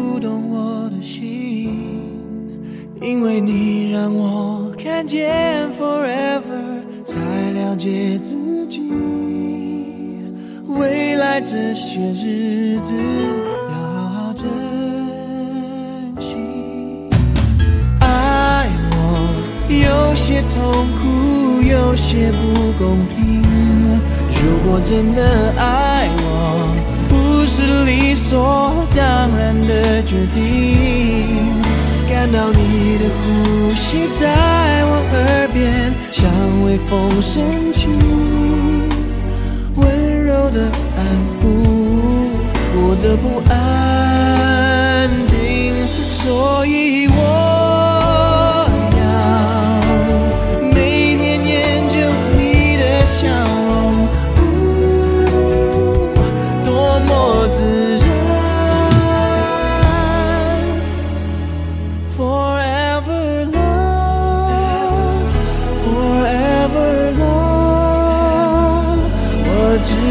不懂我的心，因为你让我看见 forever 才了解自己，未来这些日子要好好珍惜，爱我有些痛苦，有些不公平，如果真的爱我，不是理所当然。的决定。感到你的呼吸在我耳边，像微风深情，温柔的安抚我的不安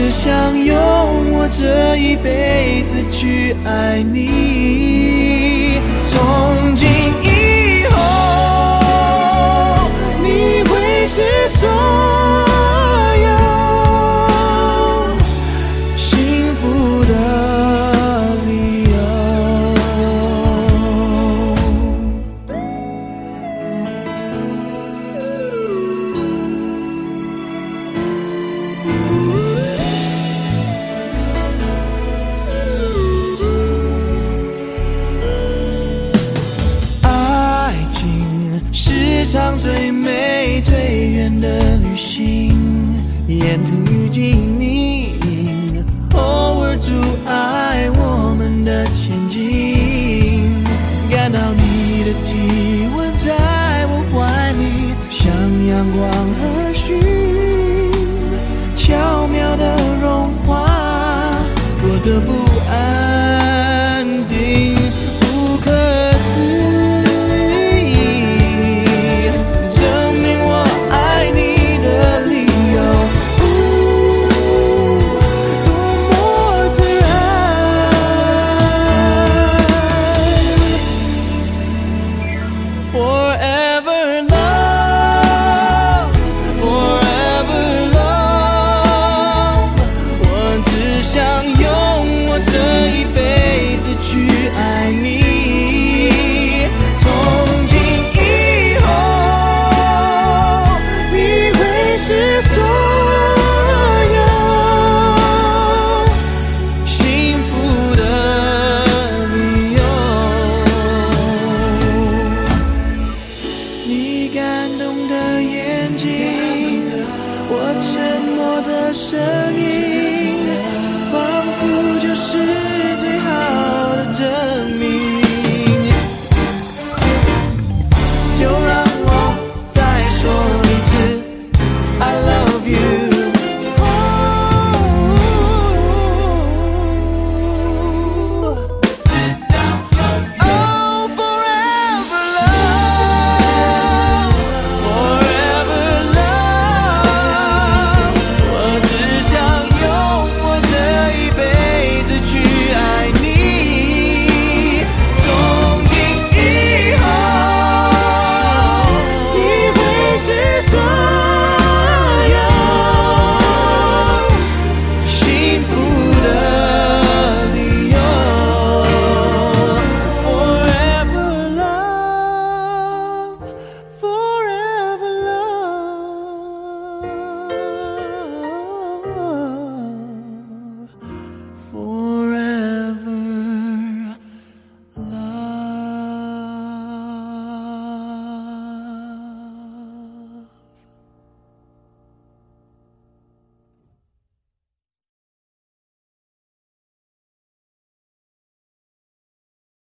只想用我这一辈子去爱你。上最美最远的旅行，沿途遇见你，偶尔阻碍我们的前进。感到你的体温在我怀里，像阳光和煦，悄悄的融化我的不我沉默的声音。